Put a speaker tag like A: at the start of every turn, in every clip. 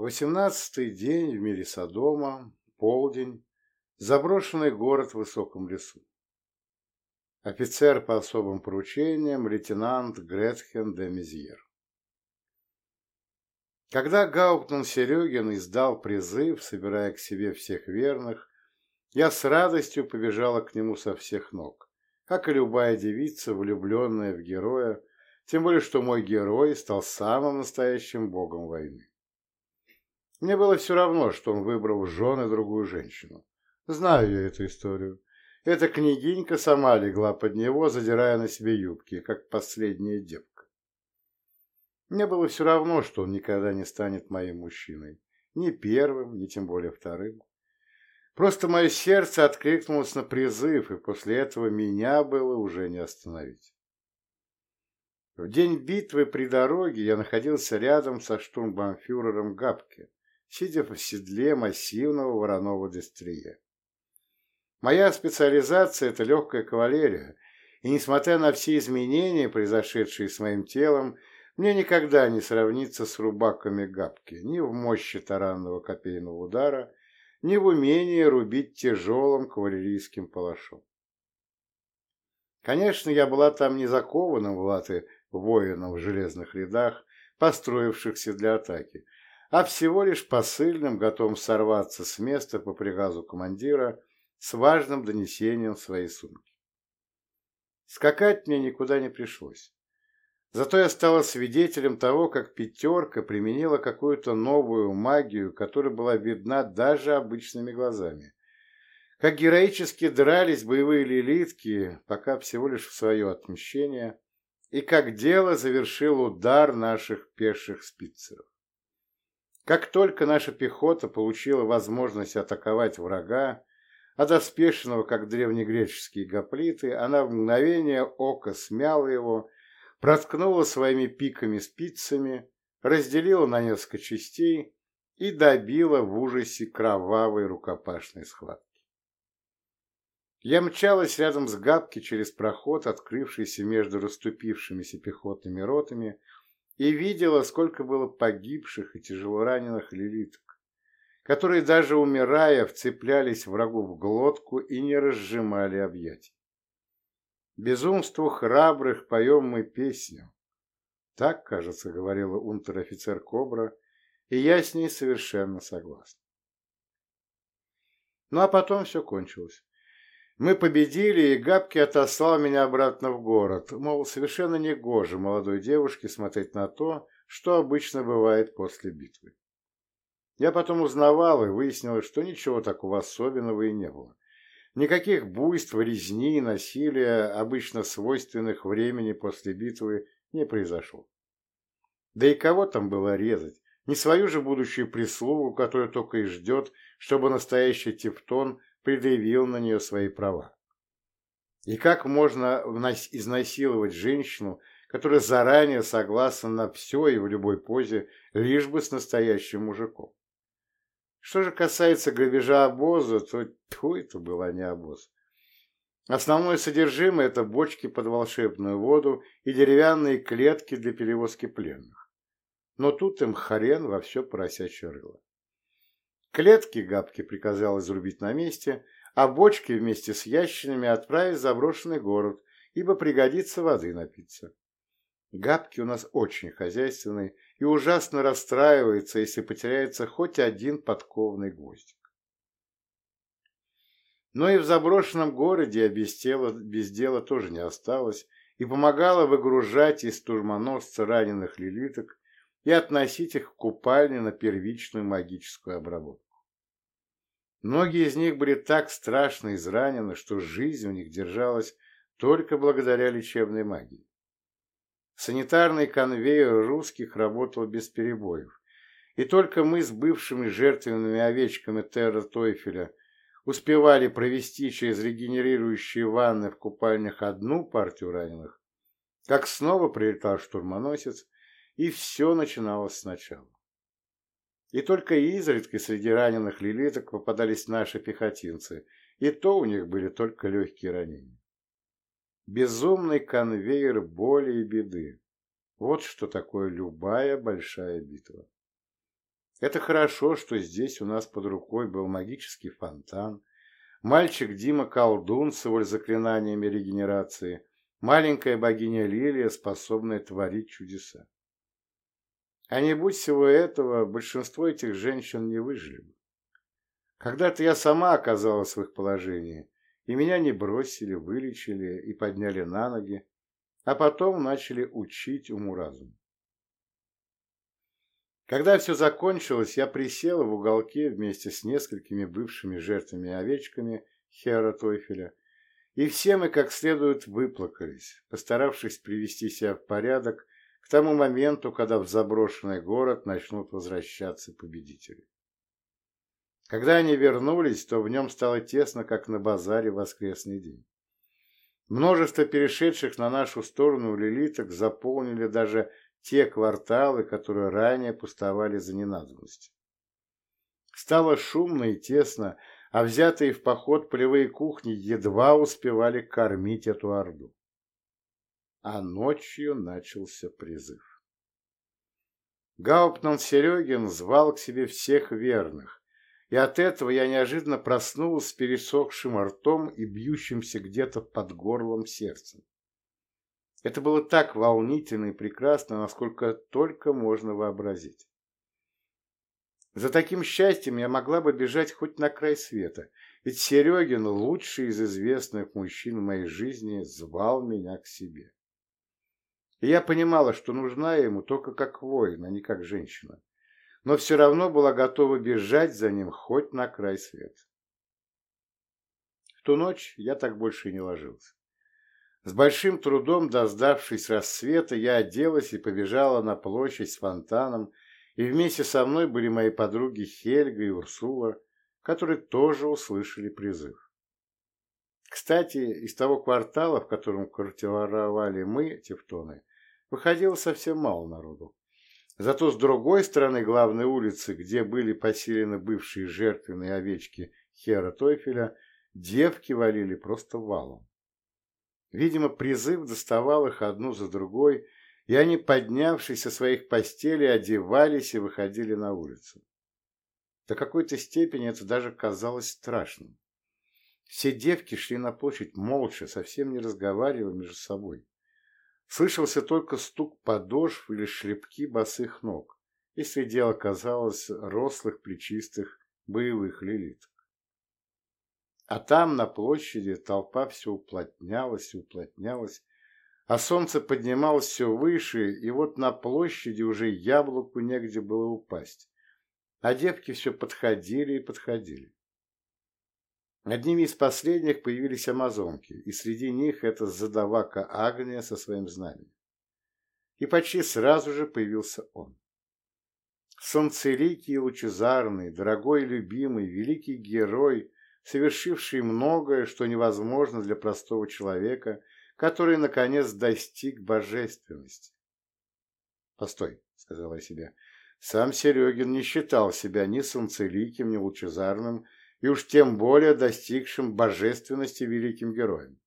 A: Восемнадцатый день в мире Содома, полдень, заброшенный город в высоком лесу. Офицер по особым поручениям, лейтенант Гретхен де Мезьер. Когда Гауптман Серегин издал призыв, собирая к себе всех верных, я с радостью побежала к нему со всех ног, как и любая девица, влюбленная в героя, тем более что мой герой стал самым настоящим богом войны. Мне было все равно, что он выбрал жены другую женщину. Знаю я эту историю. Эта княгинька сама легла под него, задирая на себе юбки, как последняя девка. Мне было все равно, что он никогда не станет моим мужчиной. Ни первым, ни тем более вторым. Просто мое сердце откликнулось на призыв, и после этого меня было уже не остановить. В день битвы при дороге я находился рядом со штурмбанфюрером Габке, сидя в седле массивного вороного дестрия. Моя специализация – это легкая кавалерия, и несмотря на все изменения, произошедшие с моим телом, мне никогда не сравнится с рубаками Габки ни в мощи таранного копейного удара, ни в умении рубить тяжелым кавалерийским палашом. Конечно, я была там не закованным в латы воином в железных рядах, построившихся для атаки, а всего лишь посыльным, готовым сорваться с места по приказу командира с важным донесением своей сумки. Скакать мне никуда не пришлось. Зато я стала свидетелем того, как пятерка применила какую-то новую магию, которая была видна даже обычными глазами. Как героически дрались боевые лилитки, пока всего лишь в свое отмщение, и как дело завершил удар наших пеших спицеров. Как только наша пехота получила возможность атаковать врага, одоспешенного, как древнегреческие гоплиты, она в мгновение ока смяла его, проткнула своими пиками спицами, разделила на несколько частей и добила в ужасе кровавой рукопашной схватки. Я мчалась рядом с Габки через проход, открывшийся между расступившимися пехотными ротами, и видела, сколько было погибших и тяжелораненых лилиток, которые даже умирая вцеплялись врагу в глотку и не разжимали объятий. Безумству храбрых поем мы песню. Так, кажется, говорила унтер-офицер Кобра, и я с ней совершенно согласна. Ну а потом все кончилось. Мы победили, и Габки отослал меня обратно в город. Мол, совершенно негоже молодой девушке смотреть на то, что обычно бывает после битвы. Я потом узнавал и выяснилось, что ничего такого особенного и не было. Никаких буйств, резни и насилия, обычно свойственных времени после битвы, не произошло. Да и кого там было резать? Не свою же будущую прислугу, которая только и ждет, чтобы настоящий тефтон предъявил на нее свои права. И как можно изнасиловать женщину, которая заранее согласна на все и в любой позе, лишь бы с настоящим мужиком? Что же касается грабежа обоза, то тьфу, это была не обоз. Основное содержимое – это бочки под волшебную воду и деревянные клетки для перевозки пленных. Но тут им хрен во все поросячье рыло. Клетки Габке приказал изрубить на месте, а бочки вместе с ящинами отправить в заброшенный город, ибо пригодится воды напиться. Габки у нас очень хозяйственный и ужасно расстраивается, если потеряется хоть один подковный гвоздик. Но и в заброшенном городе без, тела, без дела тоже не осталось и помогала выгружать из турмоносца раненых лилиток и относить их в купальни на первичную магическую обработку. Многие из них были так страшно изранены, что жизнь у них держалась только благодаря лечебной магии. Санитарный конвейер русских работал без перебоев, и только мы с бывшими жертвенными овечками Терра Тойфеля успевали провести через регенерирующие ванны в купальнях одну партию раненых, как снова прилетал штурмоносец и все начиналось сначала. И только изредка среди раненых лилиток попадались наши пехотинцы, и то у них были только легкие ранения. Безумный конвейер боли и беды. Вот что такое любая большая битва. Это хорошо, что здесь у нас под рукой был магический фонтан, мальчик Дима колдун с его заклинаниями регенерации, маленькая богиня Лилия, способная творить чудеса. А не будь всего этого, большинство этих женщин не выжили бы. Когда-то я сама оказалась в их положении, и меня не бросили, вылечили и подняли на ноги, а потом начали учить уму-разуму. Когда все закончилось, я присела в уголке вместе с несколькими бывшими жертвами овечками Хера Тойфеля, и все мы как следует выплакались, постаравшись привести себя в порядок к тому моменту, когда в заброшенный город начнут возвращаться победители. Когда они вернулись, то в нем стало тесно, как на базаре в воскресный день. Множество перешедших на нашу сторону лилиток заполнили даже те кварталы, которые ранее пустовали за ненадобностью. Стало шумно и тесно, а взятые в поход полевые кухни едва успевали кормить эту орду. А ночью начался призыв. Гауптман Серегин звал к себе всех верных, и от этого я неожиданно проснулась с пересохшим ртом и бьющимся где-то под горлом сердцем. Это было так волнительно и прекрасно, насколько только можно вообразить. За таким счастьем я могла бы бежать хоть на край света, ведь Серегин, лучший из известных мужчин в моей жизни, звал меня к себе. И я понимала, что нужна ему только как воин, а не как женщина, но все равно была готова бежать за ним хоть на край света. В ту ночь я так больше и не ложился. С большим трудом, дождавшись рассвета, я оделась и побежала на площадь с фонтаном, и вместе со мной были мои подруги Хельга и Урсула, которые тоже услышали призыв. Кстати, из того квартала, в котором квартировали мы, тевтоны, выходило совсем мало народу. Зато с другой стороны главной улицы, где были поселены бывшие жертвенные овечки Хера Тойфеля, девки валили просто валом. Видимо, призыв доставал их одну за другой, и они, поднявшись со своих постелей, одевались и выходили на улицу. До какой-то степени это даже казалось страшным. Все девки шли на площадь молча, совсем не разговаривая между собой. Слышался только стук подошв или шлепки босых ног, и среди оказалось рослых, плечистых, боевых лилит. А там, на площади, толпа все уплотнялась и уплотнялась, а солнце поднималось все выше, и вот на площади уже яблоку негде было упасть. А девки все подходили и подходили. Одними из последних появились амазонки, и среди них эта задавака Агния со своим знаменем. И почти сразу же появился он. Солнцеликий лучезарный, дорогой и любимый, великий герой, совершивший многое, что невозможно для простого человека, который, наконец, достиг божественности. «Постой», — сказала я себе, — «сам Серегин не считал себя ни солнцеликим, ни лучезарным, и уж тем более достигшим божественности великим героем.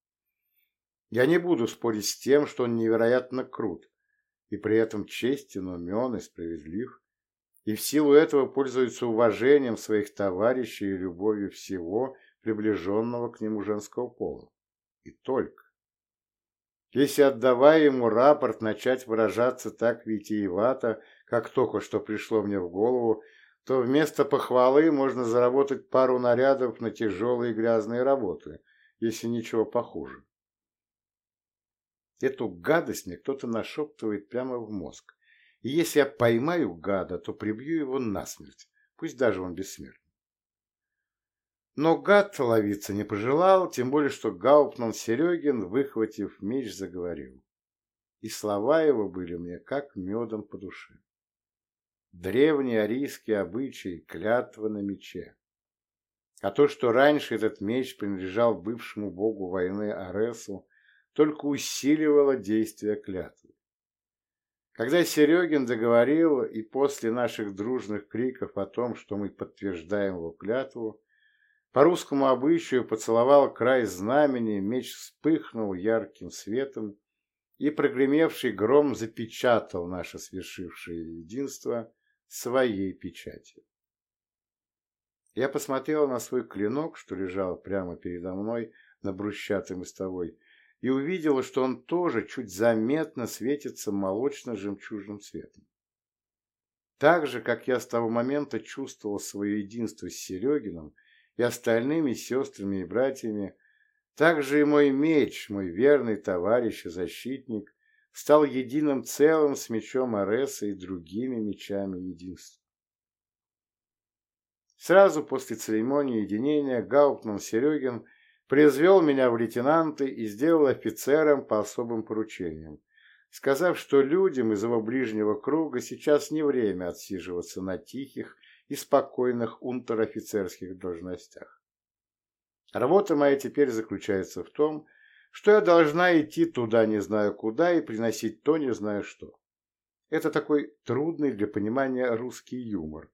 A: Я не буду спорить с тем, что он невероятно крут, и при этом честен, умен и справедлив, и в силу этого пользуется уважением своих товарищей и любовью всего, приближенного к нему женского пола. И только. Если, отдавая ему рапорт, начать выражаться так витиевато, как только что пришло мне в голову, то вместо похвалы можно заработать пару нарядов на тяжелые грязные работы, если ничего похуже. Эту гадость мне кто-то нашептывает прямо в мозг. И если я поймаю гада, то прибью его насмерть, пусть даже он бессмертный. Но гад ловиться не пожелал, тем более, что Гауптман Серегин, выхватив меч, заговорил. И слова его были мне как медом по душе. Древний арийский обычай – клятва на мече. А то, что раньше этот меч принадлежал бывшему богу войны Аресу, только усиливало действие клятвы. Когда Серегин заговорил, и после наших дружных криков о том, что мы подтверждаем его клятву, по русскому обычаю поцеловал край знамени, меч вспыхнул ярким светом, и прогремевший гром запечатал наше свершившее единство, своей печатью. Я посмотрел на свой клинок, что лежал прямо передо мной на брусчатой мостовой, и увидела, что он тоже чуть заметно светится молочно-жемчужным цветом. Так же, как я с того момента чувствовал свое единство с Серегиным и остальными сестрами и братьями, так же и мой меч, мой верный товарищ и защитник, стал единым целым с мечом Ареса и другими мечами единства. Сразу после церемонии единения Гауптман Серегин произвел меня в лейтенанты и сделал офицером по особым поручениям, сказав, что людям из его ближнего круга сейчас не время отсиживаться на тихих и спокойных унтер-офицерских должностях. Работа моя теперь заключается в том, что я должна идти туда не знаю куда и приносить то не знаю что. Это такой трудный для понимания русский юмор,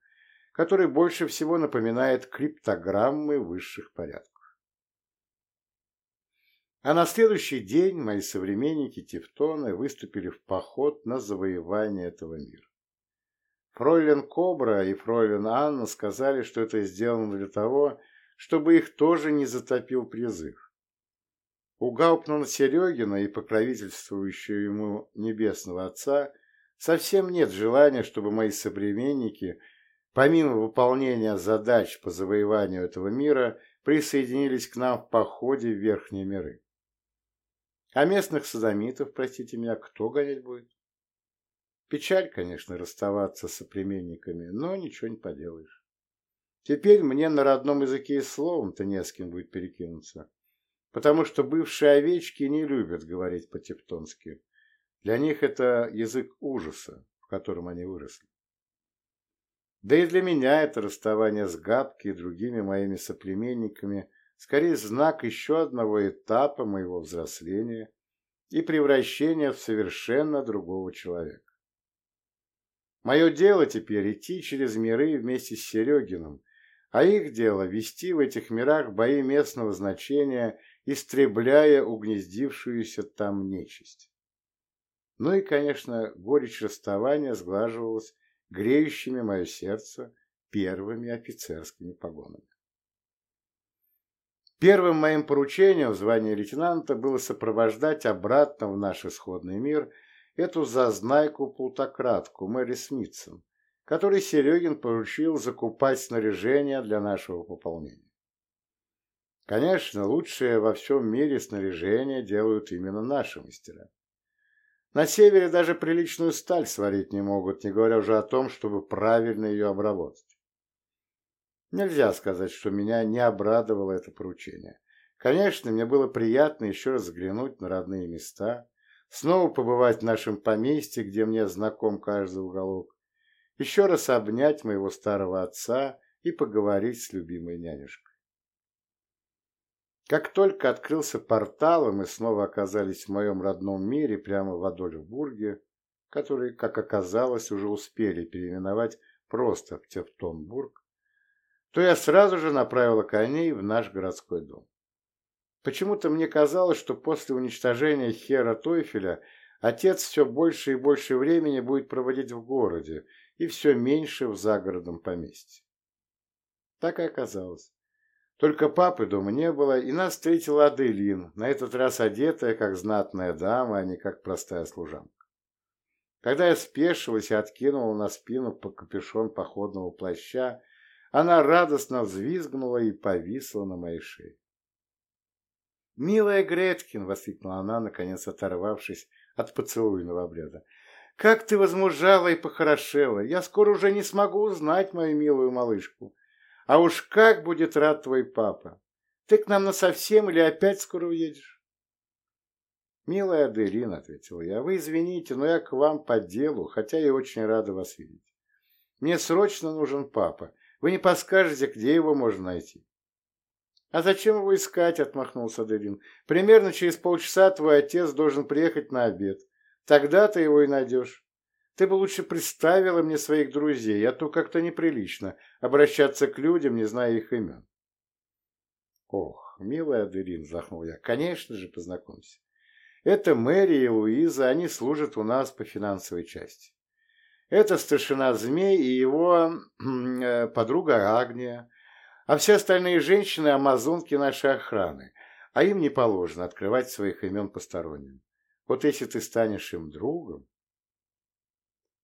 A: который больше всего напоминает криптограммы высших порядков. А на следующий день мои современники Тевтоны выступили в поход на завоевание этого мира. Фройлен Кобра и Фройлен Анна сказали, что это сделано для того, чтобы их тоже не затопил призыв. У Гауптмана Серегина и покровительствующего ему Небесного Отца совсем нет желания, чтобы мои современники, помимо выполнения задач по завоеванию этого мира, присоединились к нам в походе в Верхние миры. А местных садомитов, простите меня, кто гонять будет? Печаль, конечно, расставаться с соплеменниками, но ничего не поделаешь. Теперь мне на родном языке и словом-то не с кем будет перекинуться, потому что бывшие овечки не любят говорить по-тевтонски. Для них это язык ужаса, в котором они выросли. Да и для меня это расставание с Габки и другими моими соплеменниками скорее знак еще одного этапа моего взросления и превращения в совершенно другого человека. Мое дело теперь идти через миры вместе с Серегиным, а их дело вести в этих мирах бои местного значения, истребляя угнездившуюся там нечисть. Ну и, конечно, горечь расставания сглаживалась греющими мое сердце первыми офицерскими погонами. Первым моим поручением в звании лейтенанта было сопровождать обратно в наш исходный мир эту зазнайку-плутократку Мэри Смитсон, который Серегин поручил закупать снаряжение для нашего пополнения. Конечно, лучшее во всем мире снаряжение делают именно наши мастера. На севере даже приличную сталь сварить не могут, не говоря уже о том, чтобы правильно ее обработать. Нельзя сказать, что меня не обрадовало это поручение. Конечно, мне было приятно еще раз взглянуть на родные места, снова побывать в нашем поместье, где мне знаком каждый уголок, еще раз обнять моего старого отца и поговорить с любимой нянюшкой. Как только открылся портал, и мы снова оказались в моем родном мире прямо в Адольфбурге, который, как оказалось, уже успели переименовать просто в Тевтонбург, то я сразу же направила коней в наш городской дом. Почему-то мне казалось, что после уничтожения Хера Тойфеля отец все больше и больше времени будет проводить в городе и все меньше в загородном поместье. Так и оказалось. Только папы дома не было, и нас встретила Аделин, на этот раз одетая как знатная дама, а не как простая служанка. Когда я спешилась и откинула на спину по капюшон походного плаща, она радостно взвизгнула и повисла на моей шее. «Милая Греткин!» — воскликнула она, наконец оторвавшись от поцелуйного обряда. «Как ты возмужала и похорошела! Я скоро уже не смогу узнать мою милую малышку. А уж как будет рад твой папа! Ты к нам насовсем или опять скоро уедешь?» «Милая Аделина», — ответил я, — «вы извините, но я к вам по делу, хотя и очень рада вас видеть. Мне срочно нужен папа, вы не подскажете, где его можно найти? «А зачем его искать?» – отмахнулся Делин. «Примерно через полчаса твой отец должен приехать на обед. Тогда ты его и найдешь. Ты бы лучше представила мне своих друзей, а то как-то неприлично обращаться к людям, не зная их имен». «Ох, милая Аделин», – вздохнул я, – «конечно же, познакомься. Это Мэри и Луиза, они служат у нас по финансовой части. Это старшина Змей и его э, подруга Агния, а все остальные женщины – амазонки нашей охраны, а им не положено открывать своих имен посторонним. Вот если ты станешь им другом...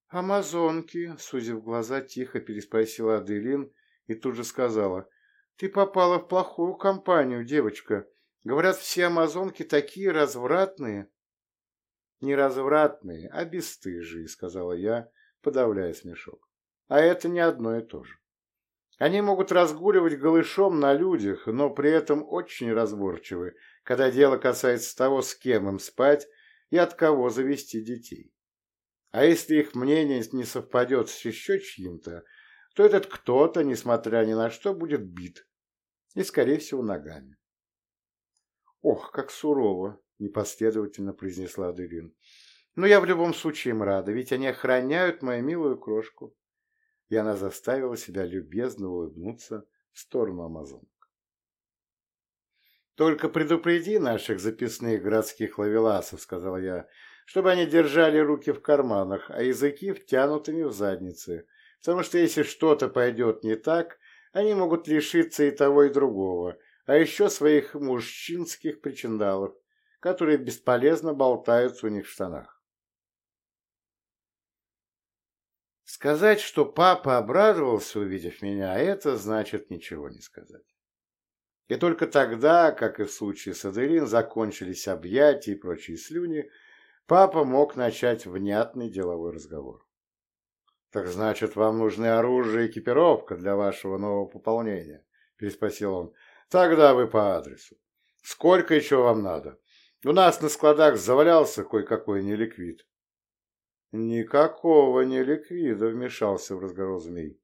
A: «Амазонки», — сузив глаза, тихо переспросила Аделин и тут же сказала, «Ты попала в плохую компанию, девочка. Говорят, все амазонки такие развратные». «Не развратные, а бесстыжие», — сказала я, подавляя смешок. «А это не одно и то же. Они могут разгуливать голышом на людях, но при этом очень разборчивы, когда дело касается того, с кем им спать и от кого завести детей. А если их мнение не совпадет с еще чьим-то, то этот кто-то, несмотря ни на что, будет бит. И, скорее всего, ногами. «Ох, как сурово!» – непоследовательно произнесла Аделин. «Но я в любом случае им рада, ведь они охраняют мою милую крошку». И она заставила себя любезно улыбнуться в сторону Амазонок. «Только предупреди наших записных городских ловеласов», — сказал я, — «чтобы они держали руки в карманах, а языки втянутыми в задницы, потому что если что-то пойдет не так, они могут лишиться и того, и другого, а еще своих мужчинских причиндалов, которые бесполезно болтаются у них в штанах». Сказать, что папа обрадовался, увидев меня, это значит ничего не сказать. И только тогда, как и в случае с Аделин, закончились объятия и прочие слюни, папа мог начать внятный деловой разговор. «Так значит, вам нужны оружие и экипировка для вашего нового пополнения?» – переспросил он. «Тогда вы по адресу. Сколько еще вам надо? У нас на складах завалялся кое-какой неликвид». «Никакого неликвида», – вмешался в разговор змей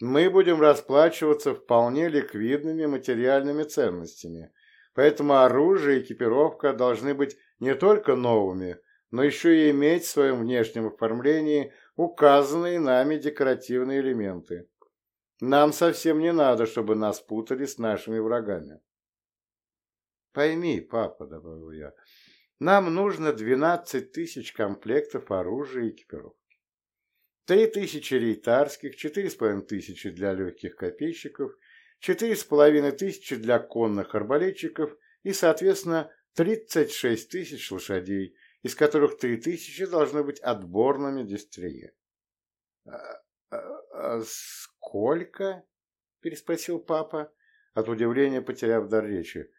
A: мы будем расплачиваться вполне ликвидными материальными ценностями, поэтому оружие и экипировка должны быть не только новыми, но еще и иметь в своем внешнем оформлении указанные нами декоративные элементы. Нам совсем не надо, чтобы нас путали с нашими врагами. «Пойми, папа», — добавил я, — «нам нужно 12 тысяч комплектов оружия и экипировки. Три тысячи рейтарских, четыре с половиной тысячи для легких копейщиков, четыре с половиной тысячи для конных арбалетчиков и, соответственно, 36 тысяч лошадей, из которых три тысячи должны быть отборными дистрие. «А, а, а сколько?» – переспросил папа, от удивления потеряв дар речи.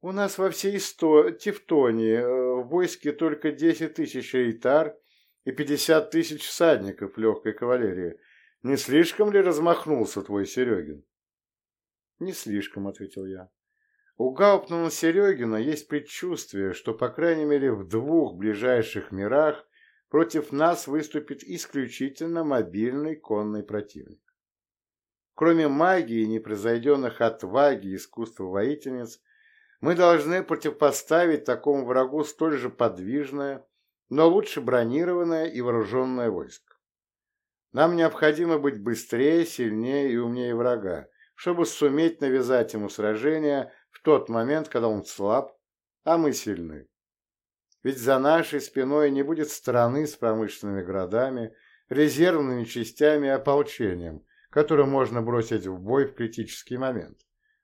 A: «У нас во всей Исто... Тевтонии э, в войске только десять тысяч рейтар и пятьдесят тысяч всадников легкой кавалерии. Не слишком ли размахнулся твой Серегин? Не слишком, ответил я. У Гауптмана Серегина есть предчувствие, что, по крайней мере, в двух ближайших мирах против нас выступит исключительно мобильный конный противник. Кроме магии, непревзойденных отваги и искусства воительниц, мы должны противопоставить такому врагу столь же подвижное, но лучше бронированное и вооруженное войско. Нам необходимо быть быстрее, сильнее и умнее врага, чтобы суметь навязать ему сражение в тот момент, когда он слаб, а мы сильны. Ведь за нашей спиной не будет страны с промышленными городами, резервными частями и ополчением, которое можно бросить в бой в критический момент,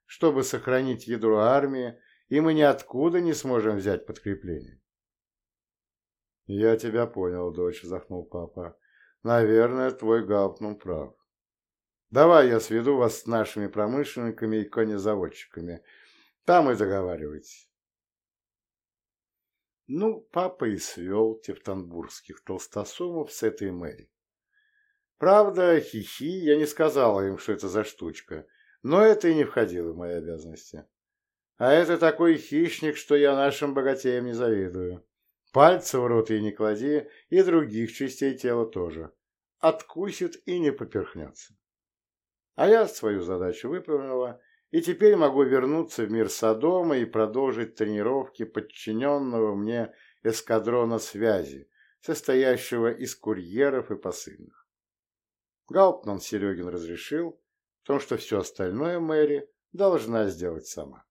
A: чтобы сохранить ядро армии, и мы ниоткуда не сможем взять подкрепление. «Я тебя понял, дочь», — вздохнул папа. «Наверное, твой Гауптман прав. Давай я сведу вас с нашими промышленниками и конезаводчиками. Там и договаривайтесь». Ну, папа и свел тевтонбургских толстосумов с этой мэри. Правда, хихи, я не сказала им, что это за штучка, но это и не входило в мои обязанности. А это такой хищник, что я нашим богатеям не завидую. Пальцы в рот ей не клади, и других частей тела тоже. Откусит и не поперхнется. А я свою задачу выполнила, и теперь могу вернуться в мир Содома и продолжить тренировки подчиненного мне эскадрона связи, состоящего из курьеров и посыльных. Гауптман Серегин разрешил, потому что все остальное Мэри должна сделать сама.